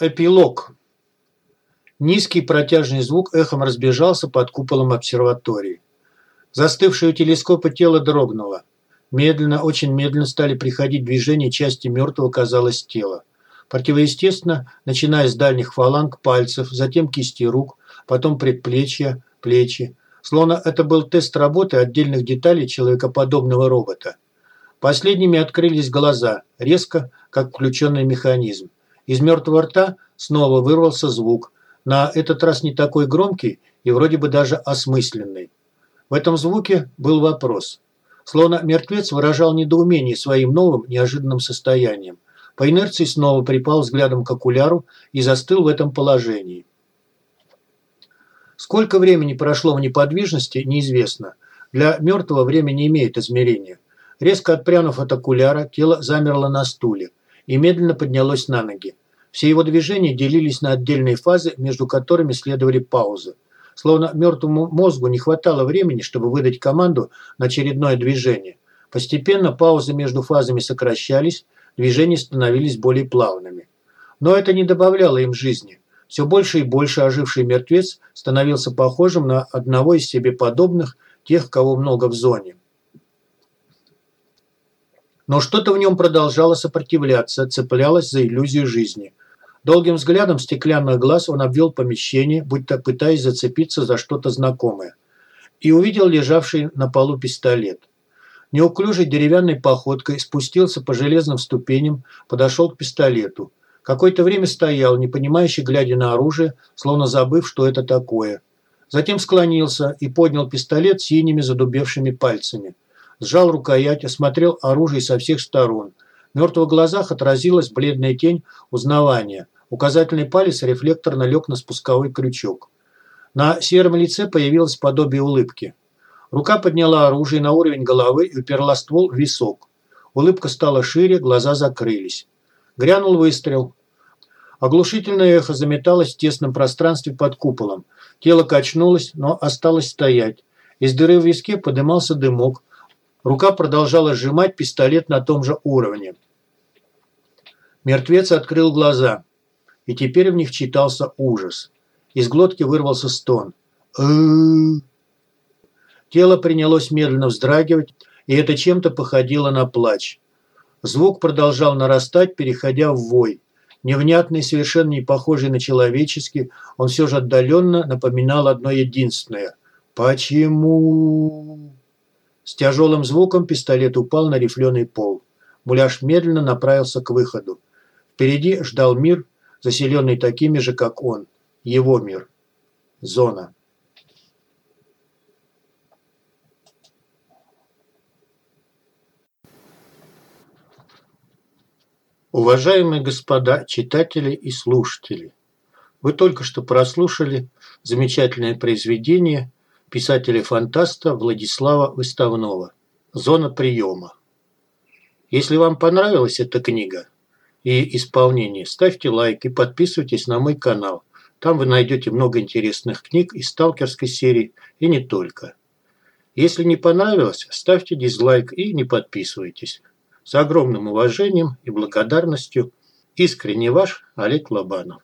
Эпилог. Низкий протяжный звук эхом разбежался под куполом обсерватории. Застывшее у телескопа тело дрогнуло. Медленно, очень медленно стали приходить движения части мертвого, казалось, тела. Противоестественно, начиная с дальних фаланг пальцев, затем кисти рук, потом предплечья, плечи. Словно это был тест работы отдельных деталей человекоподобного робота. Последними открылись глаза, резко, как включенный механизм. Из мертвого рта снова вырвался звук, на этот раз не такой громкий и вроде бы даже осмысленный. В этом звуке был вопрос. Словно мертвец выражал недоумение своим новым, неожиданным состоянием. По инерции снова припал взглядом к окуляру и застыл в этом положении. Сколько времени прошло в неподвижности, неизвестно. Для мертвого время не имеет измерения. Резко отпрянув от окуляра, тело замерло на стуле и медленно поднялось на ноги. Все его движения делились на отдельные фазы, между которыми следовали паузы. Словно мертвому мозгу не хватало времени, чтобы выдать команду на очередное движение. Постепенно паузы между фазами сокращались, движения становились более плавными. Но это не добавляло им жизни. Все больше и больше оживший мертвец становился похожим на одного из себе подобных, тех, кого много в зоне. Но что-то в нем продолжало сопротивляться, цеплялось за иллюзию жизни. Долгим взглядом стеклянных глаз он обвел помещение, будто пытаясь зацепиться за что-то знакомое. И увидел лежавший на полу пистолет. Неуклюжей деревянной походкой спустился по железным ступеням, подошел к пистолету. Какое-то время стоял, не понимающий, глядя на оружие, словно забыв, что это такое. Затем склонился и поднял пистолет синими задубевшими пальцами сжал рукоять, осмотрел оружие со всех сторон. В мертвых глазах отразилась бледная тень узнавания. Указательный палец рефлекторно лег на спусковой крючок. На сером лице появилось подобие улыбки. Рука подняла оружие на уровень головы и уперла ствол в висок. Улыбка стала шире, глаза закрылись. Грянул выстрел. Оглушительное эхо заметалось в тесном пространстве под куполом. Тело качнулось, но осталось стоять. Из дыры в виске подымался дымок, Рука продолжала сжимать пистолет на том же уровне. Мертвец открыл глаза, и теперь в них читался ужас. Из глотки вырвался стон. Тело принялось медленно вздрагивать, и это чем-то походило на плач. Звук продолжал нарастать, переходя в вой. Невнятный, совершенно не похожий на человеческий, он все же отдаленно напоминал одно единственное. «Почему?» С тяжелым звуком пистолет упал на рифленый пол. Муляж медленно направился к выходу. Впереди ждал мир, заселенный такими же, как он. Его мир. Зона. Уважаемые господа читатели и слушатели, вы только что прослушали замечательное произведение писателя-фантаста Владислава Выставного «Зона приема». Если вам понравилась эта книга и исполнение, ставьте лайк и подписывайтесь на мой канал. Там вы найдете много интересных книг из сталкерской серии и не только. Если не понравилось, ставьте дизлайк и не подписывайтесь. С огромным уважением и благодарностью искренне ваш Олег Лобанов.